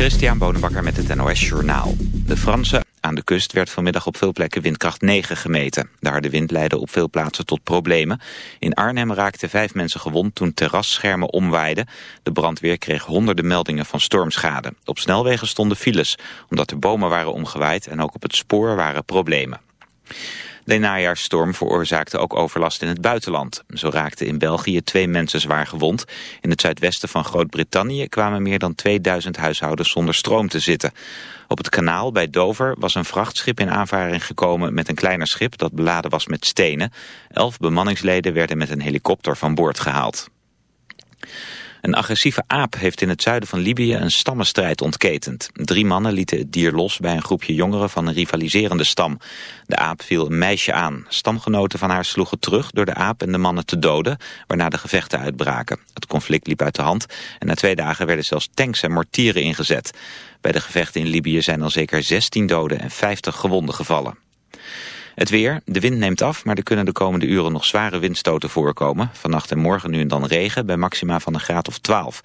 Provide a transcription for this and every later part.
Christian Bonenbakker met het NOS Journaal. De Franse aan de kust werd vanmiddag op veel plekken windkracht 9 gemeten. De harde wind leidde op veel plaatsen tot problemen. In Arnhem raakten vijf mensen gewond toen terrasschermen omwaaiden. De brandweer kreeg honderden meldingen van stormschade. Op snelwegen stonden files, omdat er bomen waren omgewaaid en ook op het spoor waren problemen. De najaarsstorm veroorzaakte ook overlast in het buitenland. Zo raakten in België twee mensen zwaar gewond. In het zuidwesten van Groot-Brittannië kwamen meer dan 2000 huishoudens zonder stroom te zitten. Op het kanaal bij Dover was een vrachtschip in aanvaring gekomen met een kleiner schip dat beladen was met stenen. Elf bemanningsleden werden met een helikopter van boord gehaald. Een agressieve aap heeft in het zuiden van Libië een stammenstrijd ontketend. Drie mannen lieten het dier los bij een groepje jongeren van een rivaliserende stam. De aap viel een meisje aan. Stamgenoten van haar sloegen terug door de aap en de mannen te doden, waarna de gevechten uitbraken. Het conflict liep uit de hand en na twee dagen werden zelfs tanks en mortieren ingezet. Bij de gevechten in Libië zijn al zeker 16 doden en 50 gewonden gevallen. Het weer, de wind neemt af, maar er kunnen de komende uren nog zware windstoten voorkomen. Vannacht en morgen nu en dan regen bij maxima van een graad of 12.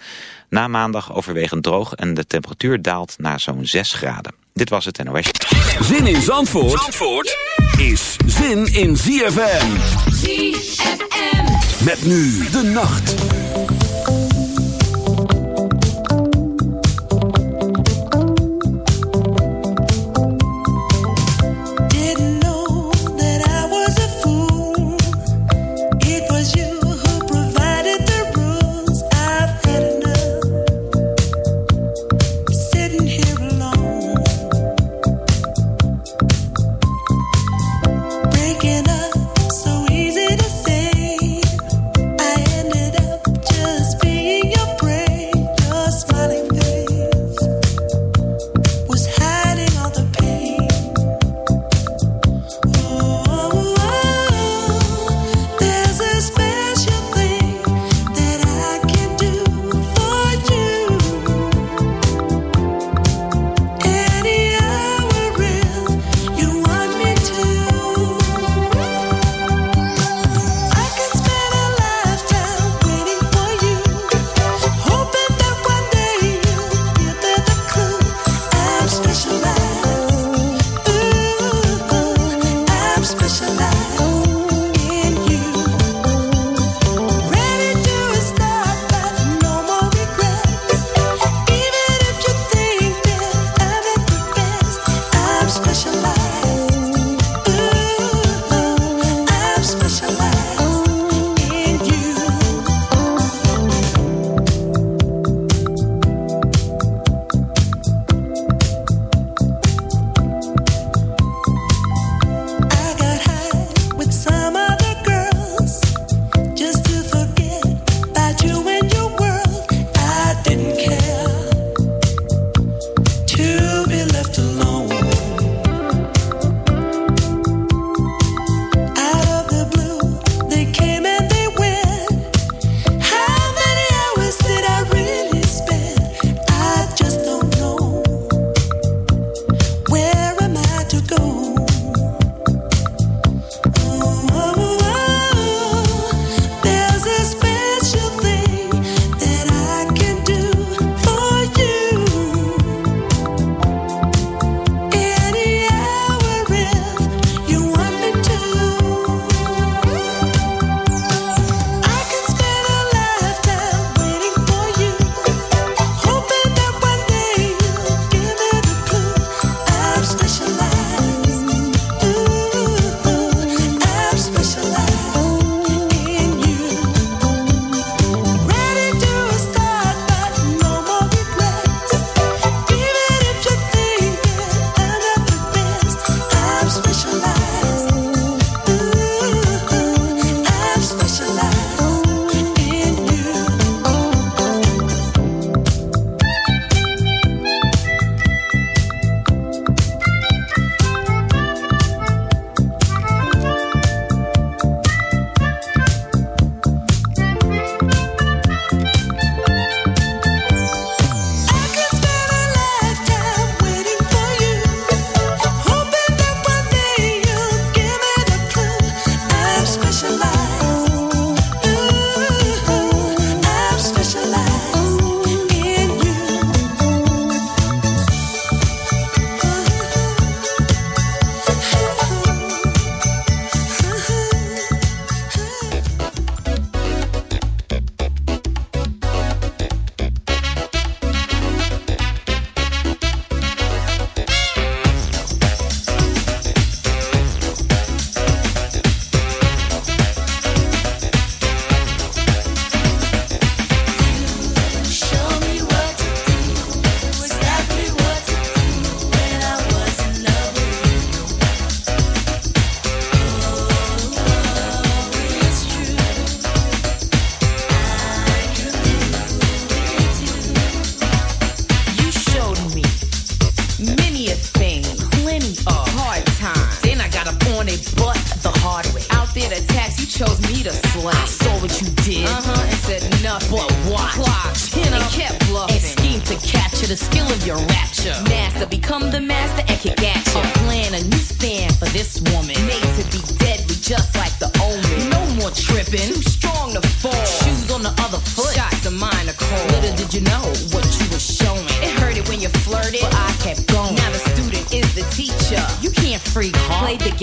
Na maandag overwegend droog en de temperatuur daalt naar zo'n 6 graden. Dit was het NOS. Zin in Zandvoort, Zandvoort is zin in ZFM. ZFM. Met nu de nacht.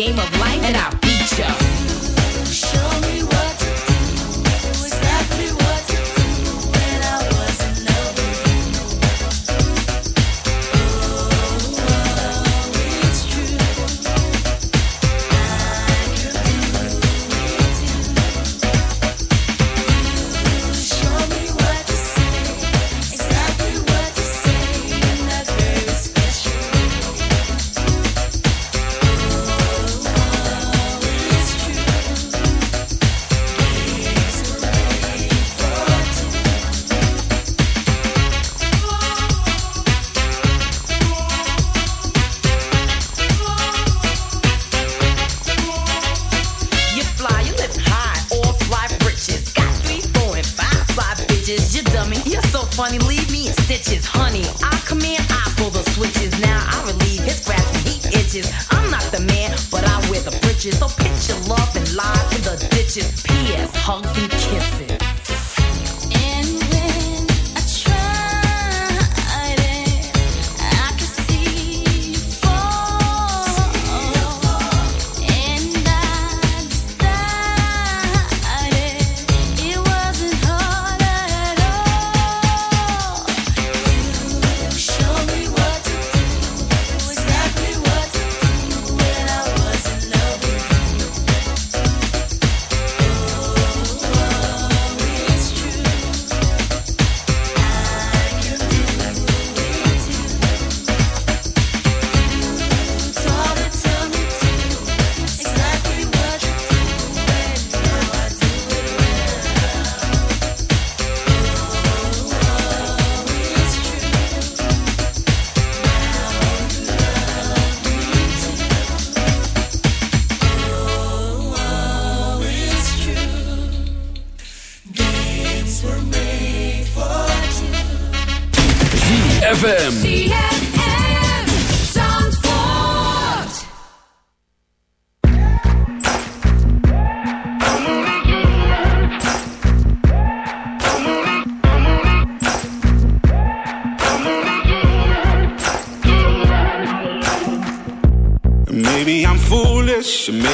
game of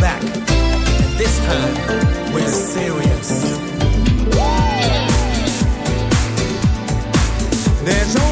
Back. And this time, we're serious. There's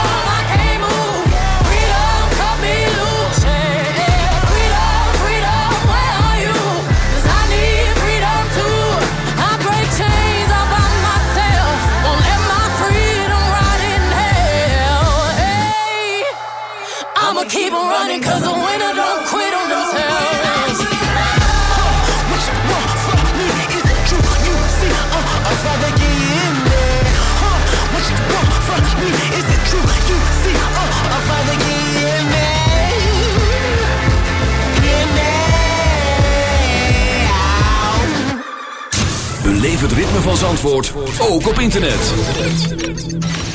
keep winner quit on het ritme van Zandvoort ook op internet.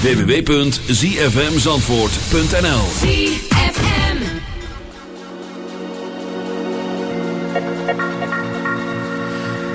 www.zfmzandvoort.nl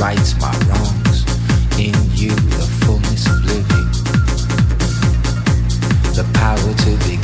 Rights my wrongs. In you, the fullness of living. The power to begin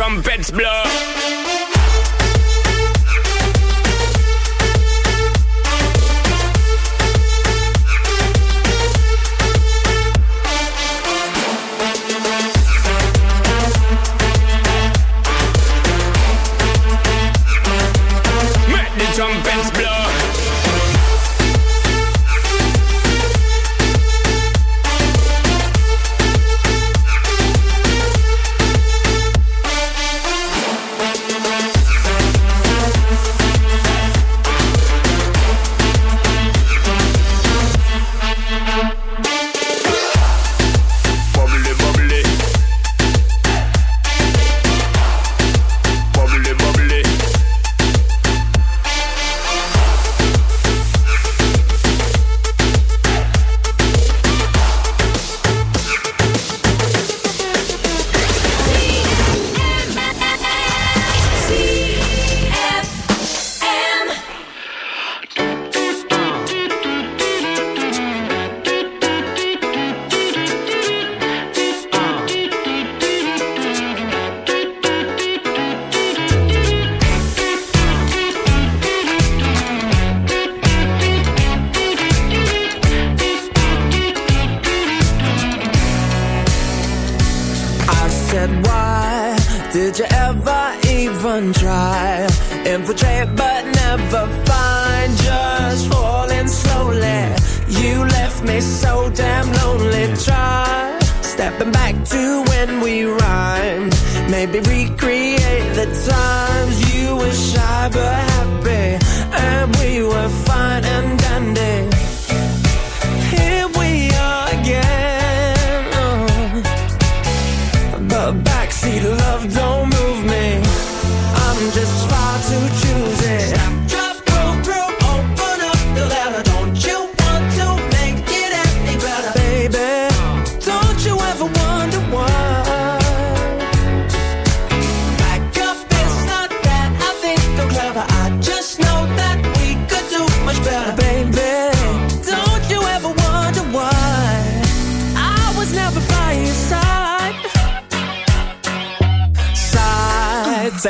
Trumpets blow.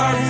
we